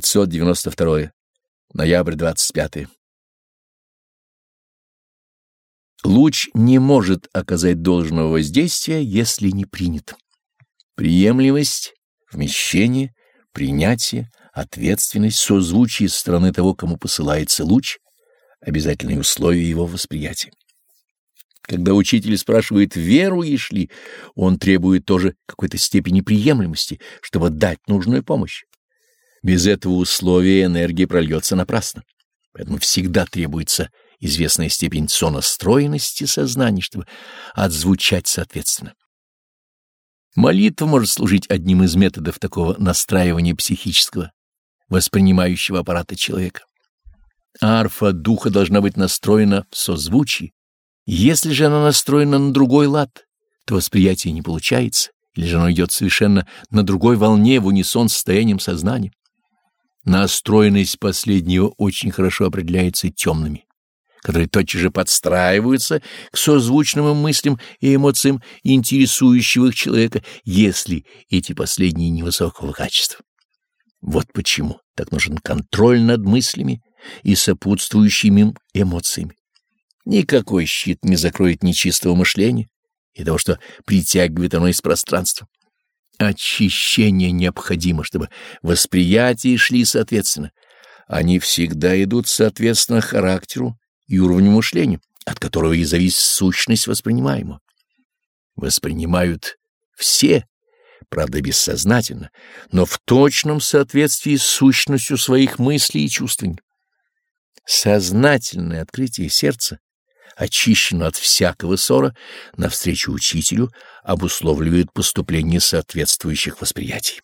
592. Ноябрь 25. Луч не может оказать должного воздействия, если не принят. Приемлемость, вмещение, принятие, ответственность, созвучие со стороны того, кому посылается луч — обязательные условия его восприятия. Когда учитель спрашивает, веруешь ли, он требует тоже какой-то степени приемлемости, чтобы дать нужную помощь. Без этого условия энергия прольется напрасно. Поэтому всегда требуется известная степень сонастроенности сознания, чтобы отзвучать соответственно. Молитва может служить одним из методов такого настраивания психического, воспринимающего аппарата человека. Арфа духа должна быть настроена в созвучии. Если же она настроена на другой лад, то восприятие не получается, или же оно идет совершенно на другой волне в унисон с состоянием сознания. Настроенность последнего очень хорошо определяется темными которые тотчас же подстраиваются к созвучным мыслям и эмоциям интересующего их человека, если эти последние невысокого качества. Вот почему так нужен контроль над мыслями и сопутствующими им эмоциями. Никакой щит не закроет нечистого мышления и того, что притягивает оно из пространства. Очищение необходимо, чтобы восприятия шли соответственно. Они всегда идут соответственно характеру и уровню мышления, от которого и зависит сущность воспринимаемого. Воспринимают все, правда, бессознательно, но в точном соответствии с сущностью своих мыслей и чувствований. Сознательное открытие сердца, очищено от всякого ссора, навстречу учителю обусловливает поступление соответствующих восприятий.